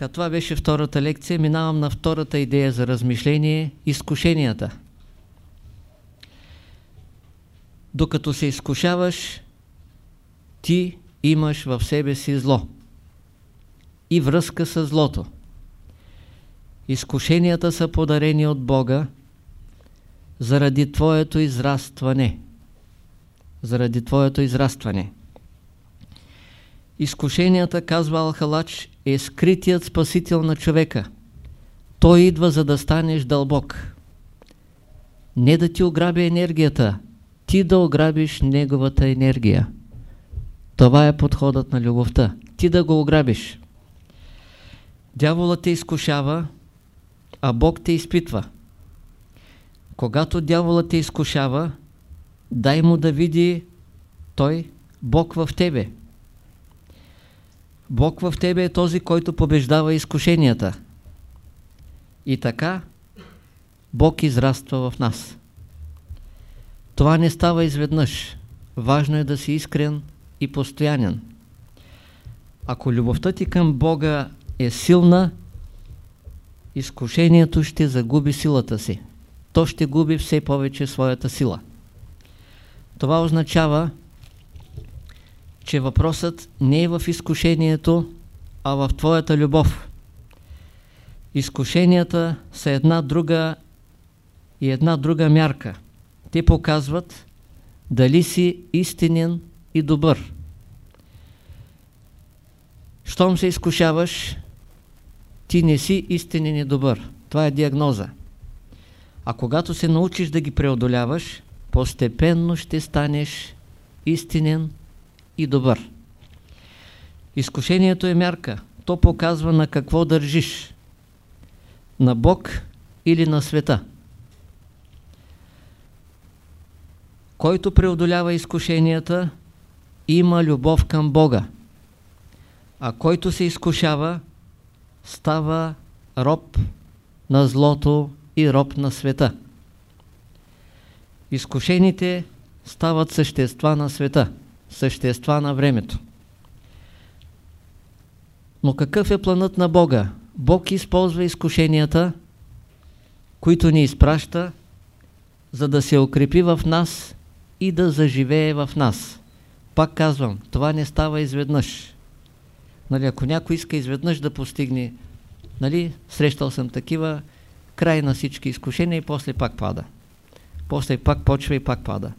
Така, това беше втората лекция. Минавам на втората идея за размишление – изкушенията. Докато се изкушаваш, ти имаш в себе си зло и връзка с злото. Изкушенията са подарени от Бога заради твоето израстване. Заради твоето израстване. Изкушенията, казва Алхалач, е скритият спасител на човека. Той идва за да станеш дълбок. Не да ти ограби енергията, ти да ограбиш неговата енергия. Това е подходът на любовта. Ти да го ограбиш. Дяволът те изкушава, а Бог те изпитва. Когато дяволът те изкушава, дай му да види той Бог в тебе. Бог в тебе е този, който побеждава изкушенията. И така Бог израства в нас. Това не става изведнъж. Важно е да си искрен и постоянен. Ако любовта ти към Бога е силна, изкушението ще загуби силата си. То ще губи все повече своята сила. Това означава, че въпросът не е в изкушението, а в твоята любов. Изкушенията са една друга и една друга мярка. Те показват дали си истинен и добър. Щом се изкушаваш, ти не си истинен и добър. Това е диагноза. А когато се научиш да ги преодоляваш, постепенно ще станеш истинен и добър. Изкушението е мярка. То показва на какво държиш. На Бог или на света. Който преодолява изкушенията, има любов към Бога. А който се изкушава, става роб на злото и роб на света. Изкушените стават същества на света, същества на времето. Но какъв е планът на Бога? Бог използва изкушенията, които ни изпраща, за да се укрепи в нас и да заживее в нас. Пак казвам, това не става изведнъж. Нали, ако някой иска изведнъж да постигне, нали, срещал съм такива, край на всички изкушения и после пак пада. После пак почва и пак пада.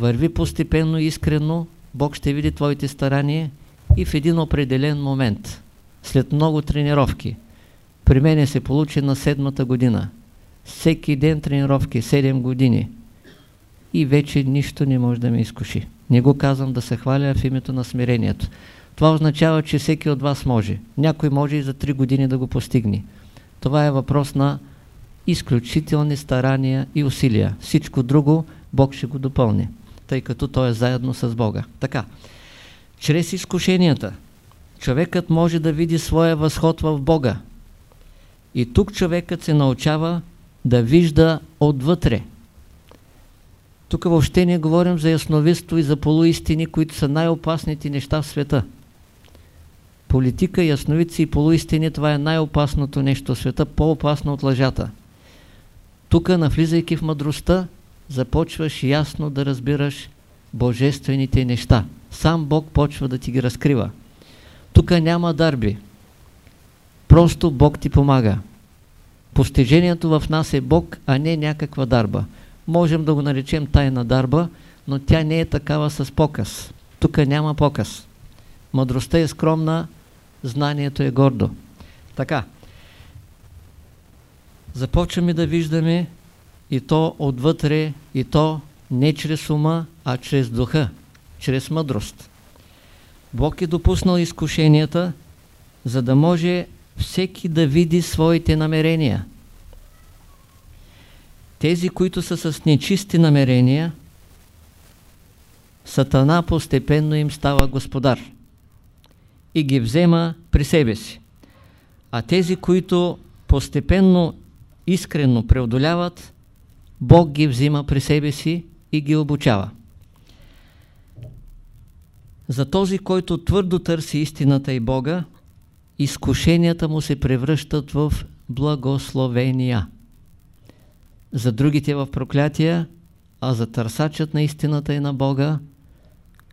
Върви постепенно, искрено, Бог ще види твоите старания и в един определен момент, след много тренировки, при мене се получи на седмата година. Всеки ден тренировки, 7 години. И вече нищо не може да ме изкуши. Не го казвам да се хваля в името на смирението. Това означава, че всеки от вас може. Някой може и за 3 години да го постигне. Това е въпрос на изключителни старания и усилия. Всичко друго Бог ще го допълни, тъй като Той е заедно с Бога. Така, чрез изкушенията човекът може да види своя възход в Бога. И тук човекът се научава да вижда отвътре. Тук въобще не говорим за ясновидство и за полуистини, които са най-опасните неща в света. Политика, ясновидци и полуистини, това е най-опасното нещо в света, по-опасно от лъжата. Тук, навлизайки в мъдростта, започваш ясно да разбираш божествените неща. Сам Бог почва да ти ги разкрива. Тук няма дарби. Просто Бог ти помага. Постижението в нас е Бог, а не някаква дарба. Можем да го наречем тайна дарба, но тя не е такава с показ. Тук няма показ. Мъдростта е скромна, знанието е гордо. Така. Започваме да виждаме и то отвътре, и то не чрез ума, а чрез духа, чрез мъдрост. Бог е допуснал изкушенията, за да може всеки да види своите намерения. Тези, които са с нечисти намерения, Сатана постепенно им става господар и ги взема при себе си. А тези, които постепенно искрено преодоляват, Бог ги взима при себе си и ги обучава. За този, който твърдо търси истината и Бога, изкушенията му се превръщат в благословения. За другите в проклятия, а за търсачът на истината и на Бога.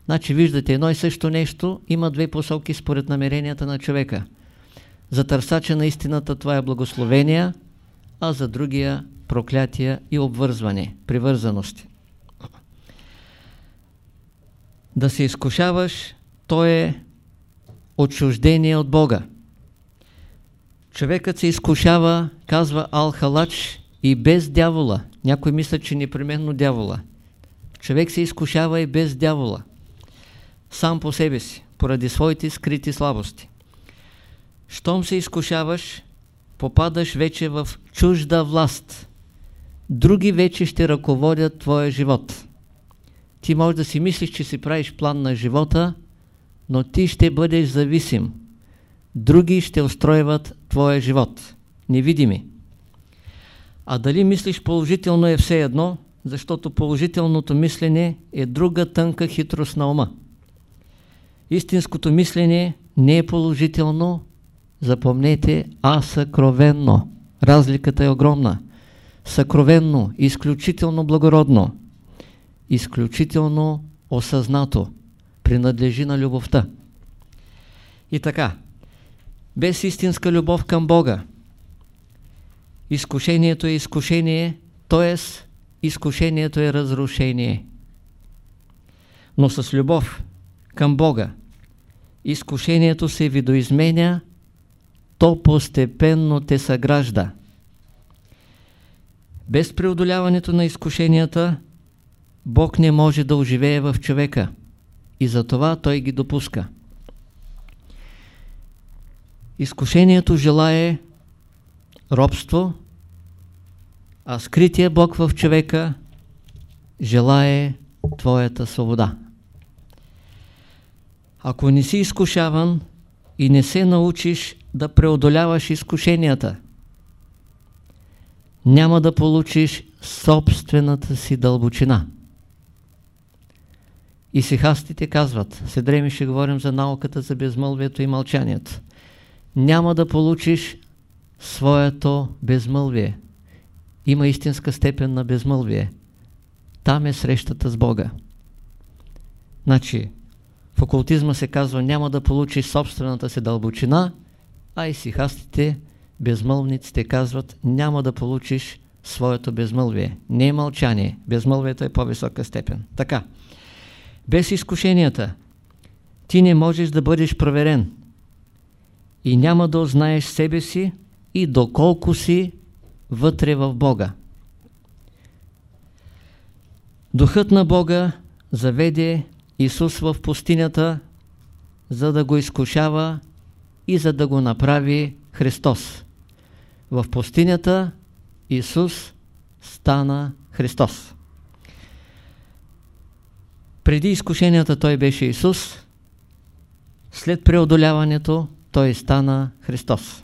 Значи виждате едно и също нещо, има две посоки според намеренията на човека. За търсача на истината това е благословение, а за другия проклятия и обвързване, привързаности. Да се изкушаваш, то е отчуждение от Бога. Човекът се изкушава, казва Алхалач, и без дявола. Някой мисля, че непременно дявола. Човек се изкушава и без дявола. Сам по себе си, поради своите скрити слабости. Щом се изкушаваш, попадаш вече в чужда власт. Други вече ще ръководят твоя живот. Ти можеш да си мислиш, че си правиш план на живота, но ти ще бъдеш зависим. Други ще устройват твоя живот. Невидими. А дали мислиш положително е все едно, защото положителното мислене е друга тънка хитрост на ума. Истинското мислене не е положително, запомнете, а съкровенно. Разликата е огромна. Съкровенно, изключително благородно, изключително осъзнато, принадлежи на любовта. И така, без истинска любов към Бога, изкушението е изкушение, т.е. изкушението е разрушение. Но с любов към Бога, изкушението се видоизменя, то постепенно те съгражда. Без преодоляването на изкушенията, Бог не може да оживее в човека и затова Той ги допуска. Изкушението желае робство, а скрития Бог в човека желае твоята свобода. Ако не си изкушаван и не се научиш да преодоляваш изкушенията, няма да получиш собствената си дълбочина. И сихастите казват, седреми ще говорим за науката за безмълвието и мълчанието. Няма да получиш своето безмълвие. Има истинска степен на безмълвие. Там е срещата с Бога. Значи, в окултизма се казва, няма да получиш собствената си дълбочина, а и сихастите, безмълвниците казват, няма да получиш своето безмълвие. Не е мълчание. Безмълвието е по-висока степен. Така. Без изкушенията ти не можеш да бъдеш проверен и няма да узнаеш себе си и доколко си вътре в Бога. Духът на Бога заведе Исус в пустинята, за да го изкушава и за да го направи Христос. В пустинята Исус стана Христос. Преди изкушенията той беше Исус, след преодоляването той стана Христос.